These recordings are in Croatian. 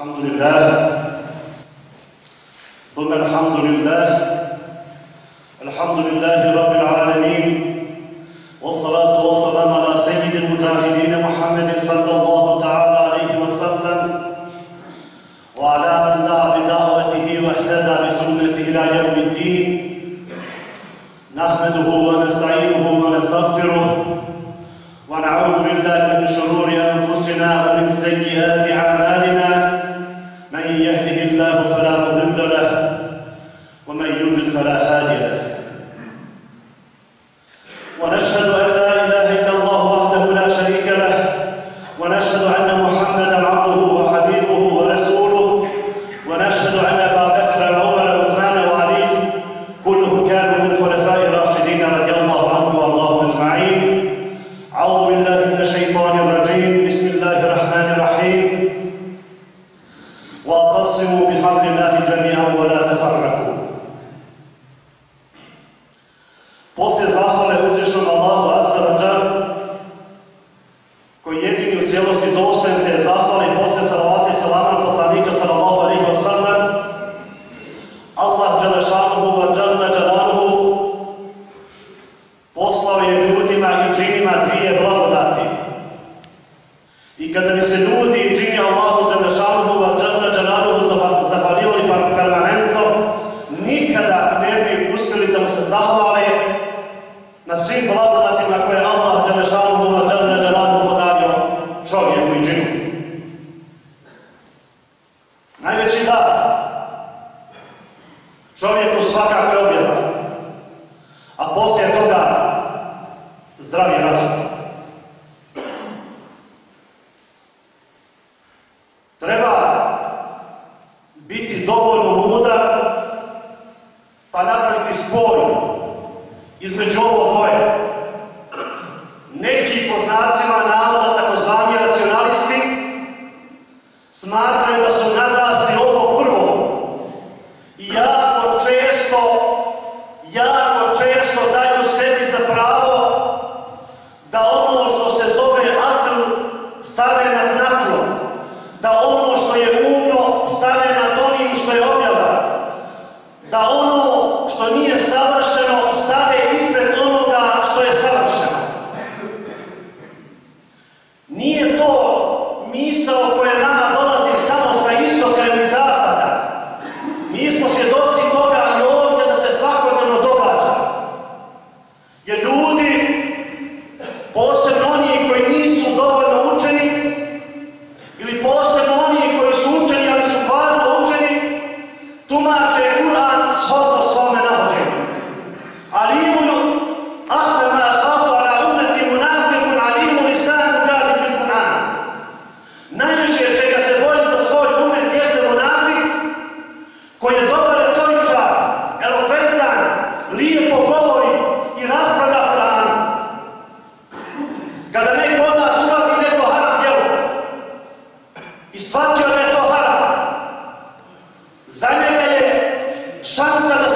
الحمد لله. ثم الحمد لله. الحمد لله رب العالمين. Umiđinu. Najveći dar čovjeku svakako je objava, a poslije toga zdravi razvoj. Szansa na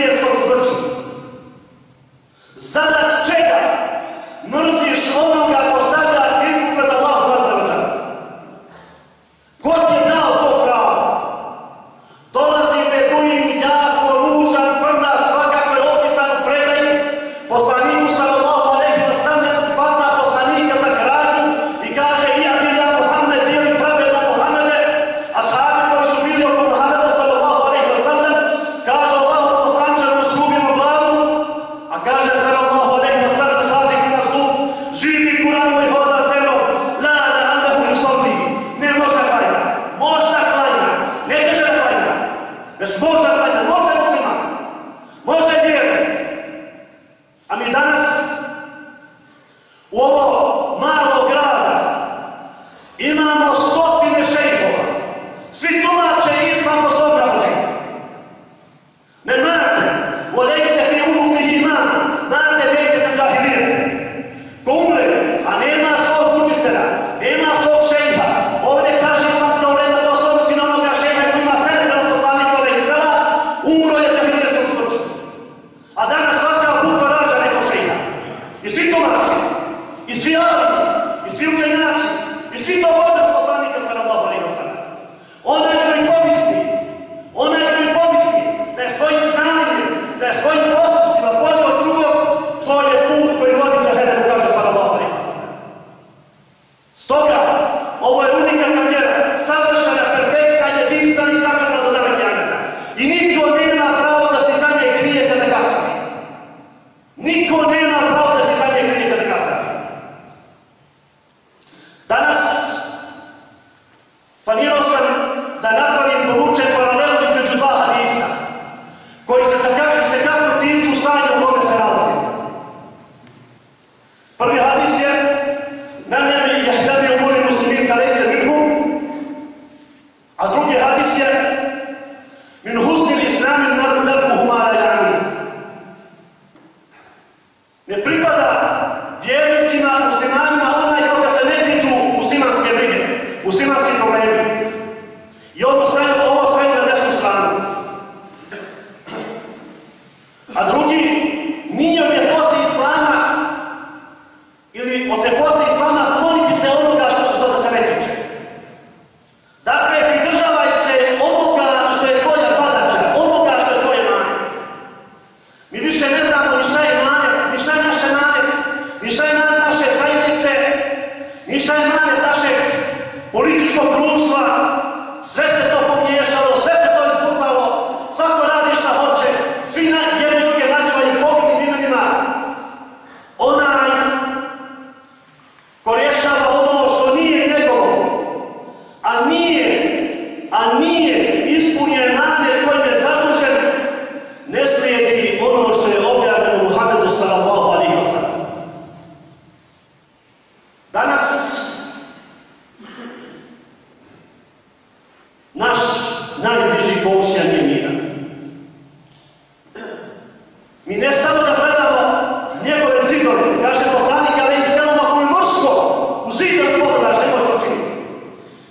nie jest to znaczy.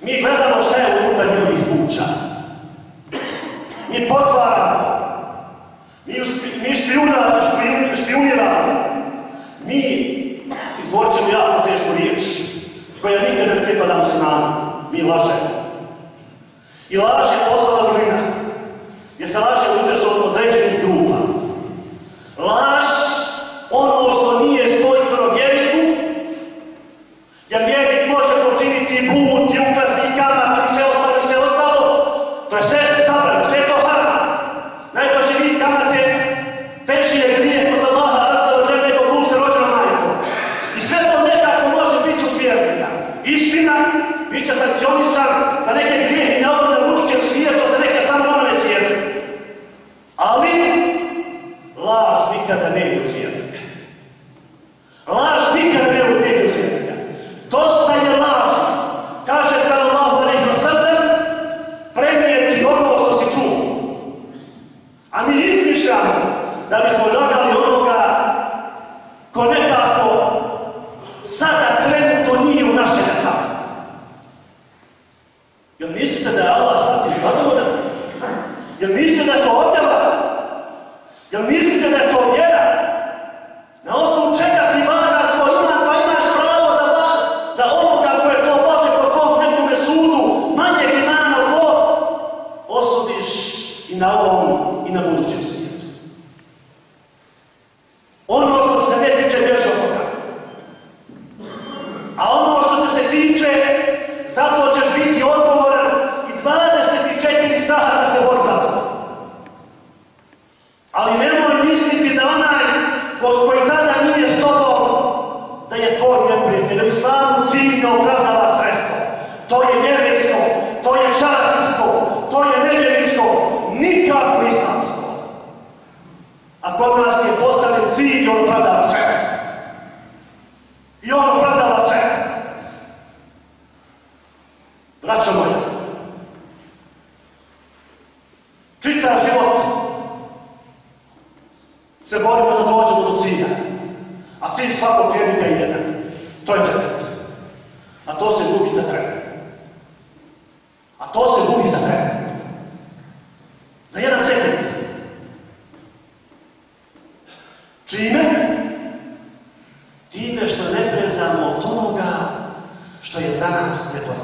Mi gledamo šta je unutar njihovih kuća. Mi potvaramo. Mi, špi, mi špijuniramo. špijuniramo. Mi izborčemo jako tešku riječ koja nikad ne pripada muslimanu. Mi lažemo. I laž je postala vrlina. Jer se laže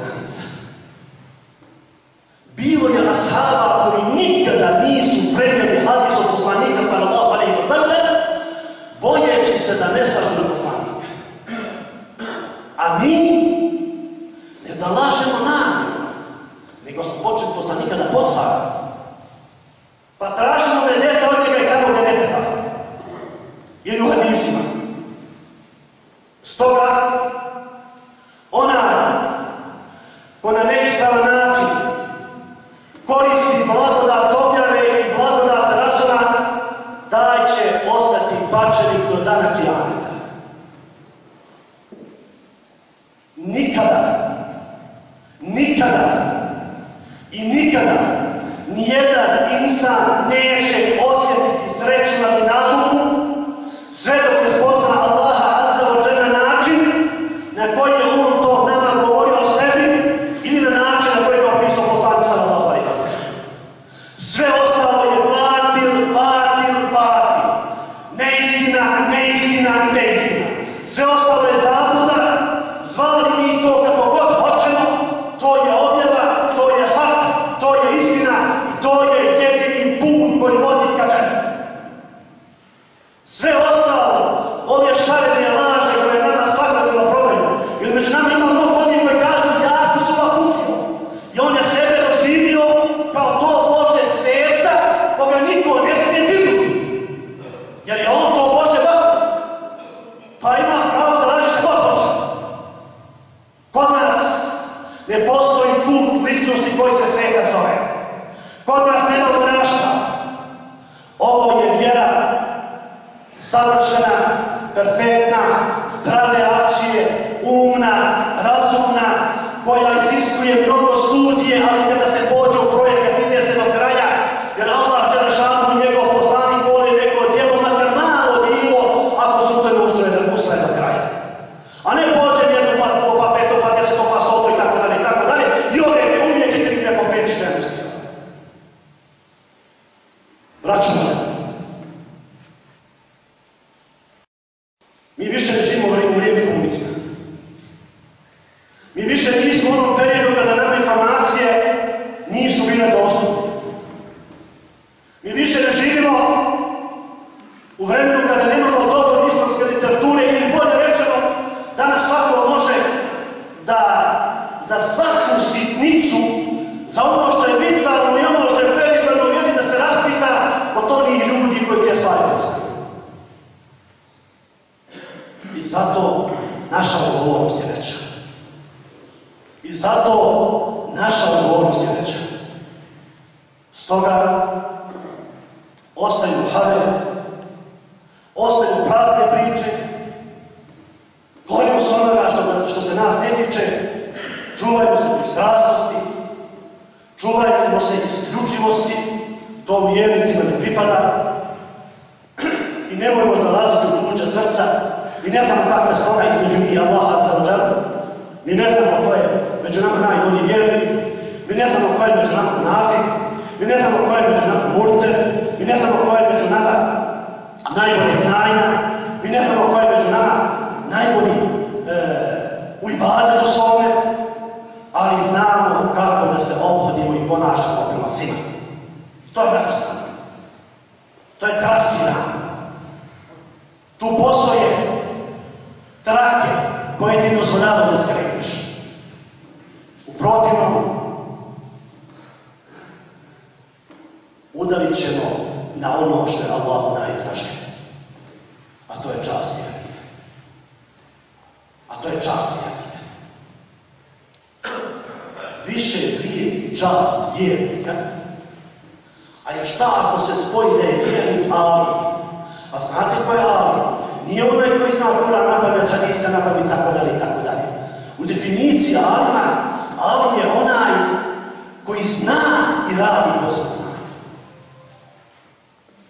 poznanica. Bilo je ashaba koji nikada nisu prednjeli hadis od poslanika sallallahu alaihi wa sallam, bojeći se da ne slažu na poslanika. A mi ne da lažemo nego smo počeli poslanika da potvara. za svaku sitnicu, za ono što je vitalno i ono što je periferno vjeri da se raspita od onih ljudi koji te stvari I zato naša odgovornost je veća. I zato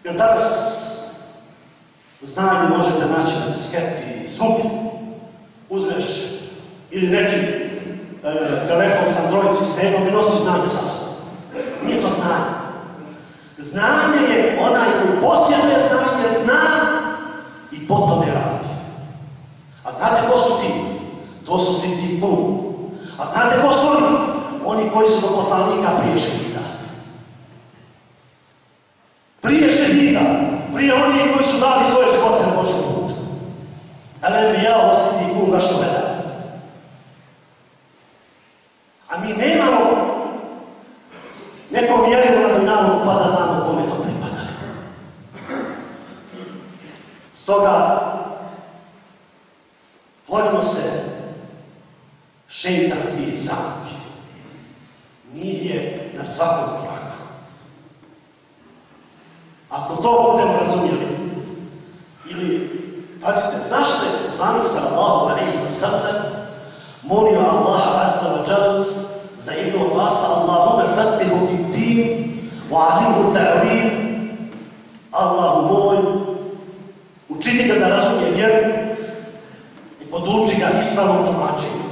Jer danas znanje možete naći na disketi zvuk. Uzmeš ili neki e, telefon s Android sistemom i nosi znanje sa sobom. Nije to znanje. Znanje je onaj koji posjeduje znanje, zna i potom je radi. A znate ko su ti? To su si ti. A znate ko su oni? Oni koji su do poslanika prije šehida. Prije šehida. Prije oni koji su dali svoje živote na Božem putu. Ali ja osim ti kum vašu A mi nemamo neko mjerilo na dunjavu pa da znamo kome to pripada. Stoga, volimo se šeitanskih zamki. Njih je na svakom koraku. Ako to budemo razumjeli, ili, pazite, zašto je poslanik sallallahu alaihi wa sallam molio Allaha azza wa jal za Ibnu Abasa Allahume fatihu fi din wa alimu ta'vim Allahu moj učini ga da razumije vjeru i poduči ga ispravnom tumačenju.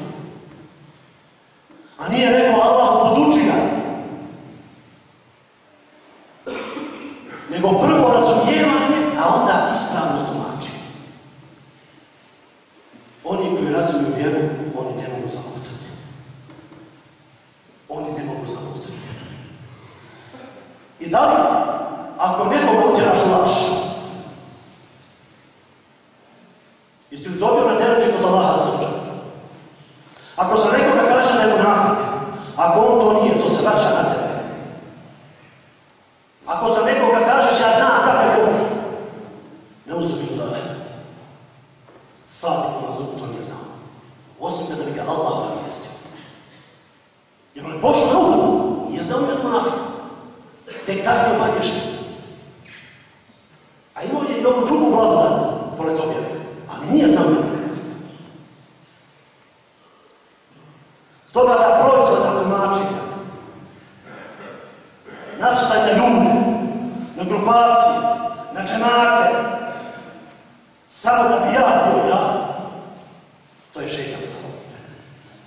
A nije rekao Allah poduči ga. Nego prvo razumijevanje, a onda ispravno tumačenje. Oni koji razumiju vjeru, oni ne mogu zamutati. Oni ne mogu zamutati. I da li, ako nekoga utjeraš u laž, jesi li dobio na terači kod Allaha za Ako za nekoga kaže da je munafik, ako on to nije, to se vraća na tebe. Ako za nekoga kažeš ja znam kako je govori, ne uzmi da je. Sad niko to nije znao. Osim da bi ga Allah obavijestio. Jer on je pošao na udu, nije znao da munafik. Tek kasnije obavješten. A imao je i ovu drugu blagodat, pored objave, ali nije znao da munafik. Stoga da proizvoda tumačenja nasrtaj na ljude, na grupacije, na džemate, samo da bi ja bio ja, to je šeitanska logika.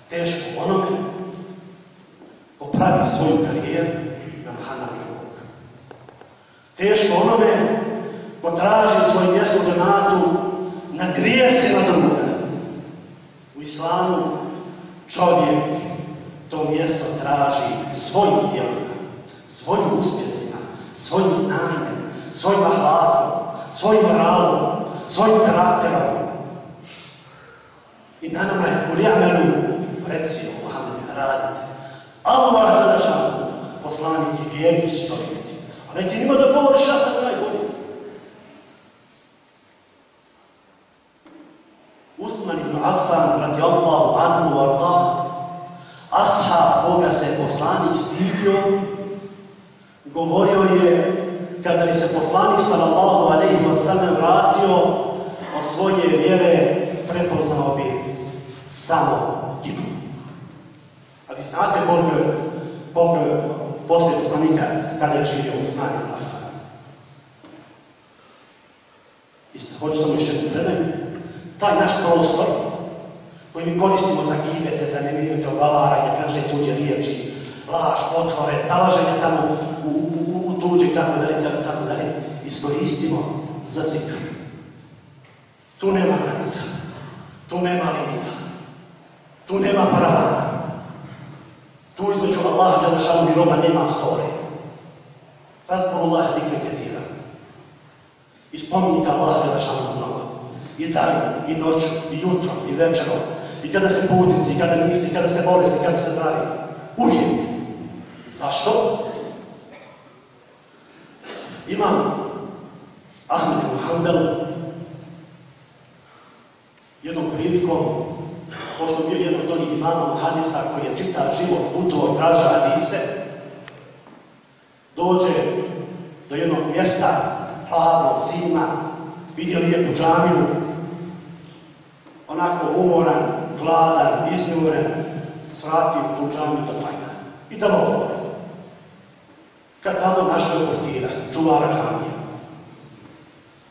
Teško onome ko pravi svoju karijeru na mahana drugog. Teško onome ko traži svoje mjesto u na grijesi na drugoga. U islamu čovjek to mjesto traži svojim djelima, svojim uspjesima, svojim znanjem, svojim ahlakom, svojim moralom, svojim karakterom. I na nama je kulijamelu, reci o Muhammed, radite. Allah je našao poslanik i vjernici će to vidjeti. A neki nima da govoriš, ja sam najbolji. Usman ibn Affan radi Allahu anhu wa arda, stidio, govorio je kada bi se poslanik sallallahu alejhi ve sellem vratio od svoje vjere prepoznao bi samo tipu. A vi znate koliko je, koliko je poslije poslanika kada je živio u. I hoću tomu još jednu predaju. Taj naš prostor koji mi koristimo za gibete, za nemirite ogovaranje, prenašanje tuđe riječi, laž, potvore, zalaženje tamo u, u, u tuđe i tako dalje, tako, tako dalje, iskoristimo za zikr. Tu nema granica, tu nema limita, tu nema paravana, tu između Allaha Đalešanu i roba nema store. Fadkuru Allah dikri kathira. I spominjite Allaha Đalešanu mnogo. I dan, i noću, i jutro, i večerom, i kada ste putnici, i kada niste, i kada ste bolesni, i kada ste zdravi. Uvijek. Zašto? Imam Ahmed Muhammed jednom prilikom, pošto bio jedan od onih imama hadisa koji je čitav život putovao i traža hadise, dođe do jednog mjesta, hladno, zima, vidio lijepu džamiju, onako umoran, gladan, iznjuren, svrati u tu džamiju do pajna. I tamo govori. Kad tamo našao portira, čuvara džamije.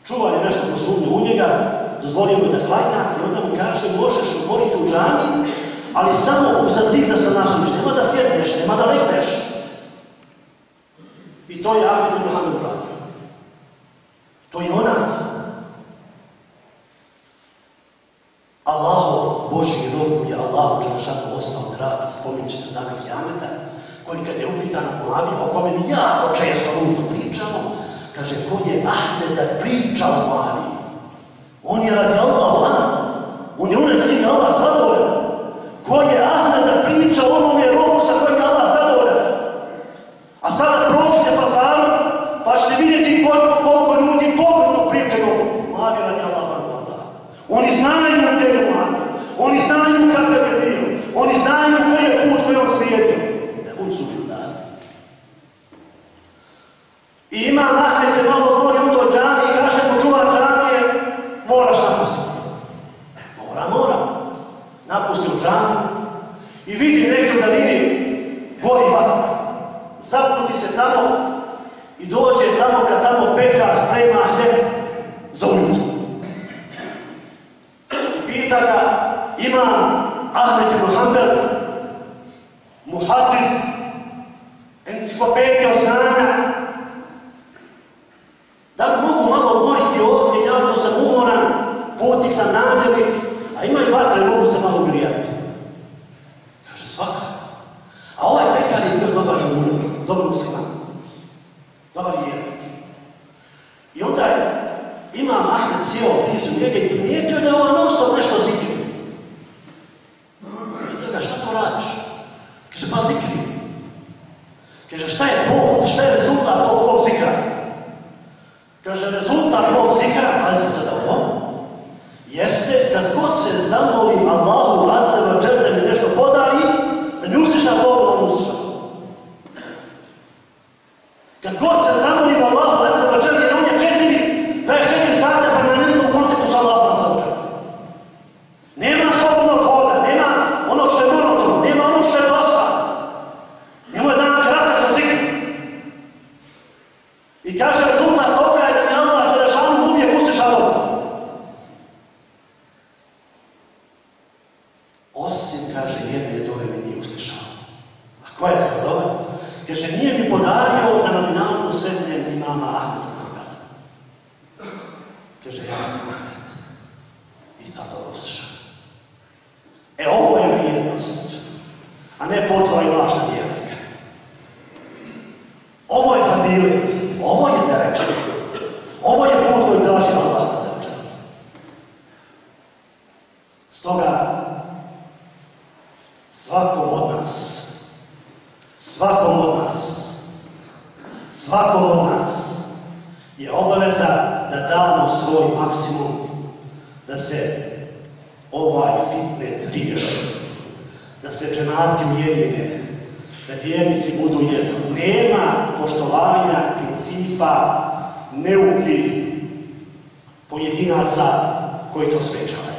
Čuvar je nešto posumnio u njega, dozvolio mu da klanja i onda mu kaže možeš umoriti u džami, ali samo za da se nasloniš, nema da sjedneš, nema da legneš. I to je Ahmed i Muhammed uradio. To je onaj Allahov Boži rob koji je Allahu Đelešanu ostao drag, spominut ćete dana Kijameta, koji kad je upitan na Muavi, o kome mi jako ružno pričamo, kaže, ko je Ahmed da priča o Muavi? Rodrigo, enciclopédia usando. Svakom od nas je obaveza da damo svoj maksimum da se ovaj fitnet riješi, da se džemati ujedine, da vjernici budu jedno. Nema poštovanja principa neuki pojedinaca koji to sprečavaju.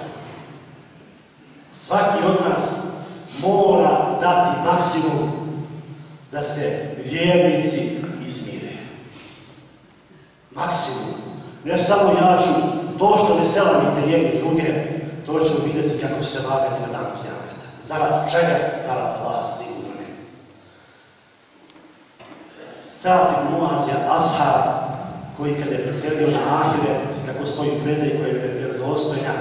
Svaki od nas mora dati maksimum da se vjernici. Maksimum. Ne samo ja ću to što ne selamite jedni druge, to ću vidjeti kako se vagati na danu kjameta. Zarad čega? Zarad Allah sigurno ne. Sad Muaz je ashab koji kada je preselio na Ahiret, kako stoji predaj koja je vjerodostojna,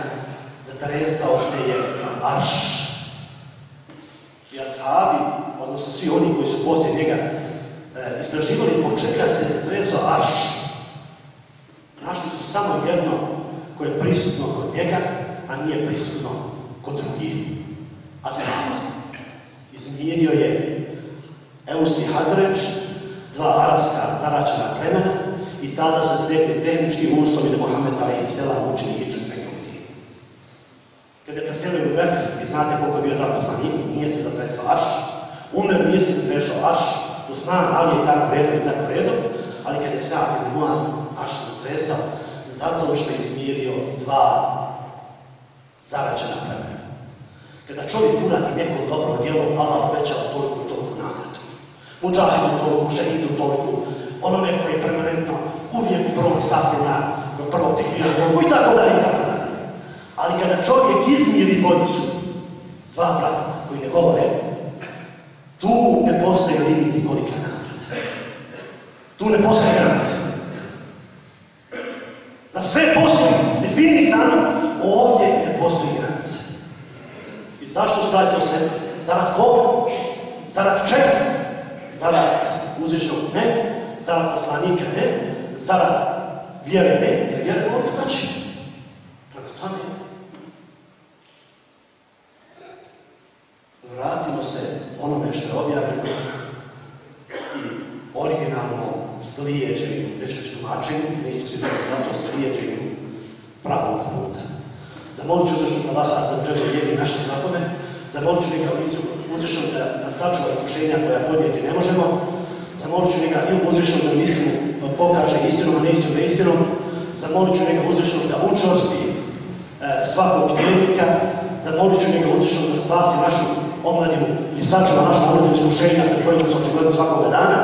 zatresao se je arš. I ashabi, odnosno svi oni koji su poslije njega e, istraživali zbog čega se zatresao arš. Samo jedno koje je prisutno kod njega, a nije prisutno kod drugih. Ashaba. Izmijenio je Eus i Hazreć, dva arapska zaračena plemena i tada se stekli tehnički uslovi da Mohamed Ali Selam učini hijđu Medinu. Kada je preselio u Mek, vi znate koliko je bio drag poslanik, nije se zatresao Arš, Umer nije se zatresao Arš, Usman, Ali je tako redom i tako redom, ali kada je Sa'ad ibn Mu'ad Arš zatresao, zato što je izmirio dva zaračena plemena. Kada čovjek uradi neko dobro djelo, Allah obećava toliko i toliko nagradu. Muđahidu toliko, šehidu toliko, onome koji je permanentno uvijek u prvom sati na prvom tekbiru i tako dalje i tako dalje. Ali kada čovjek izmiri dvojicu, dva brata koji ne govore, tu ne postoje limiti kolika nagrada. Tu ne postoje granice. Za sve postoji definisano, ovdje ne postoji granica. I zašto su radili to sve? Zarad koga? Zarad čega? Zarad uzvišnog ne, zarad poslanika ne, zarad vjere ne, za vjere ovdje znači. Prema tome, vratimo se onome što je objavljeno i originalno slijeđenju, neću reći tumačenju, neću svi zato slijeđenju pravog puta. Zamolit ću uzvišnog Allaha za uđedo jedi naše zafone, zamolit ću njega uzvišnog da nas sačuva iskušenja koja podnijeti ne možemo, zamolit ću njega ili uzvišnog da istinu pokaže istinom, a ne istinu neistinom, zamolit ću njega uzvišnog da učvrsti e, svakog vjernika, zamolit ću njega uzvišnog da spasti našu omladinu i sačuva našu omladinu iskušenja pred kojima smo očigledno svakoga dana,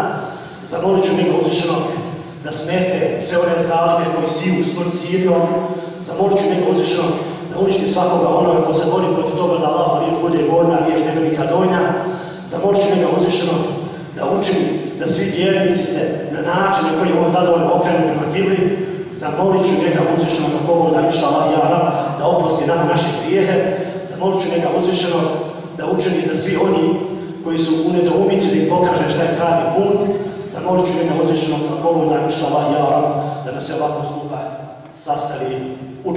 zamolit ću njega uzvišenog da smete sve one zalime koji siju smrt Sirijom, zamolit ću njega uzvišenog da uništi svakoga onoga ko se bori protiv toga da Allahova riječ bude gornja, riječ ne nikad donja, zamolit ću njega uzvišenog da učini da svi vjernici se na način na koji je on zadovoljno okrenu prema kibli, zamolit ću njega uzvišenog ovo da inša Allah i da oprosti nama naše grijehe, zamolit ću njega uzvišenog da učini da svi oni koji su u nedoumici da im pokaže šta je pravi put, zamolit ću njega uzvišenog ovo da inša Allah i da nas se ovako skupa sastavi u.